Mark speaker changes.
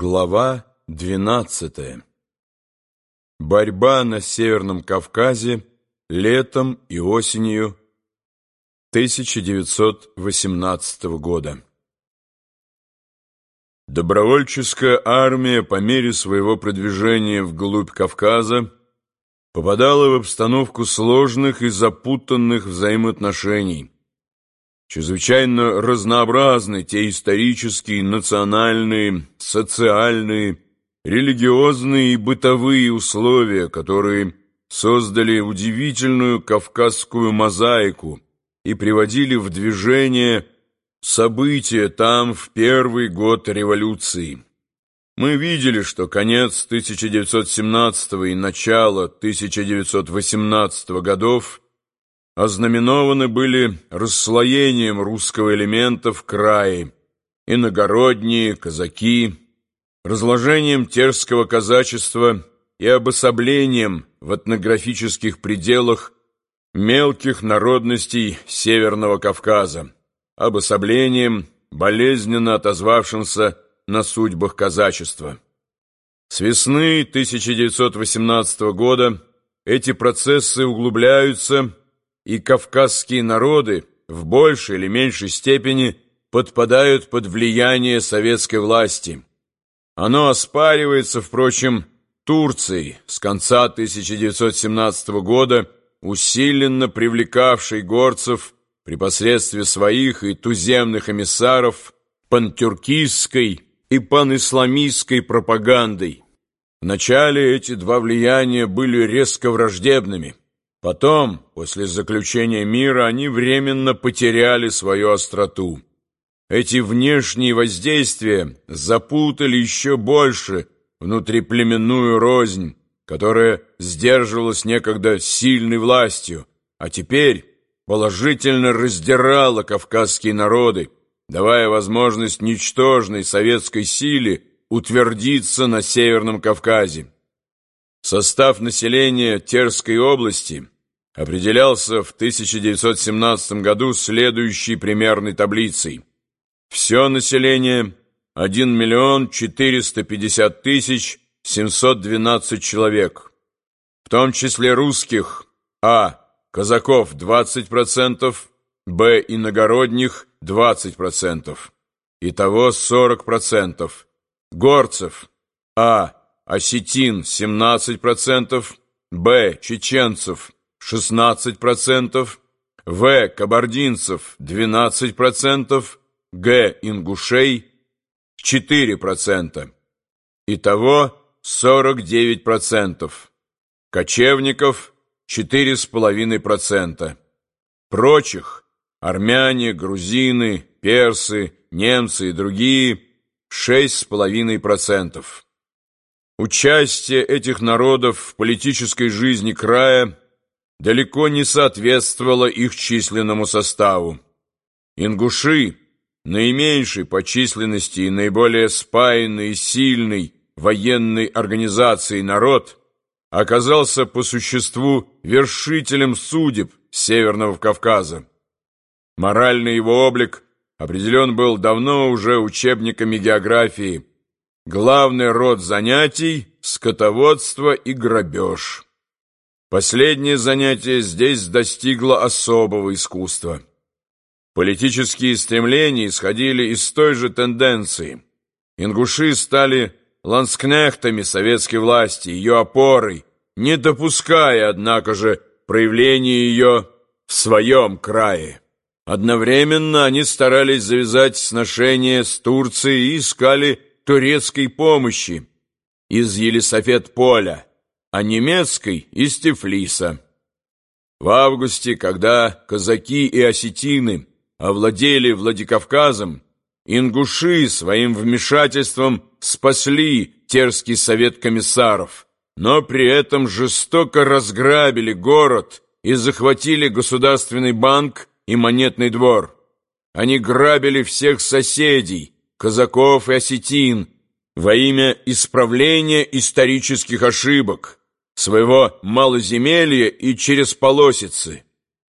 Speaker 1: Глава 12. Борьба на Северном Кавказе летом и осенью 1918 года. Добровольческая армия по мере своего продвижения вглубь Кавказа попадала в обстановку сложных и запутанных взаимоотношений. Чрезвычайно разнообразны те исторические, национальные, социальные, религиозные и бытовые условия, которые создали удивительную кавказскую мозаику и приводили в движение события там в первый год революции. Мы видели, что конец 1917 и начало 1918 годов – ознаменованы были расслоением русского элемента в крае, иногородние, казаки, разложением терского казачества и обособлением в этнографических пределах мелких народностей Северного Кавказа, обособлением, болезненно отозвавшимся на судьбах казачества. С весны 1918 года эти процессы углубляются и кавказские народы в большей или меньшей степени подпадают под влияние советской власти. Оно оспаривается, впрочем, Турцией с конца 1917 года, усиленно привлекавшей горцев при посредстве своих и туземных эмиссаров пантюркистской и панисламистской пропагандой. Вначале эти два влияния были резко враждебными – Потом, после заключения мира, они временно потеряли свою остроту. Эти внешние воздействия запутали еще больше внутриплеменную рознь, которая сдерживалась некогда сильной властью, а теперь положительно раздирала кавказские народы, давая возможность ничтожной советской силе утвердиться на Северном Кавказе. Состав населения Терской области определялся в 1917 году следующей примерной таблицей. Все население 1 миллион 450 тысяч 712 человек, в том числе русских А. Казаков 20%, Б. Иногородних 20%, итого 40%, горцев А осетин 17%, б. чеченцев 16%, в. кабардинцев 12%, г. ингушей 4%. Итого 49%. Кочевников 4,5%. Прочих армяне, грузины, персы, немцы и другие 6,5%. Участие этих народов в политической жизни края далеко не соответствовало их численному составу. Ингуши, наименьший по численности и наиболее спаянный и сильный военной организацией народ, оказался по существу вершителем судеб Северного Кавказа. Моральный его облик определен был давно уже учебниками географии, Главный род занятий – скотоводство и грабеж. Последнее занятие здесь достигло особого искусства. Политические стремления исходили из той же тенденции. Ингуши стали ланскнехтами советской власти, ее опорой, не допуская, однако же, проявления ее в своем крае. Одновременно они старались завязать сношения с Турцией и искали турецкой помощи из Елисафет-Поля, а немецкой из Тифлиса. В августе, когда казаки и осетины овладели Владикавказом, ингуши своим вмешательством спасли Терский совет комиссаров, но при этом жестоко разграбили город и захватили Государственный банк и Монетный двор. Они грабили всех соседей, казаков и осетин во имя исправления исторических ошибок, своего малоземелья и через полосицы,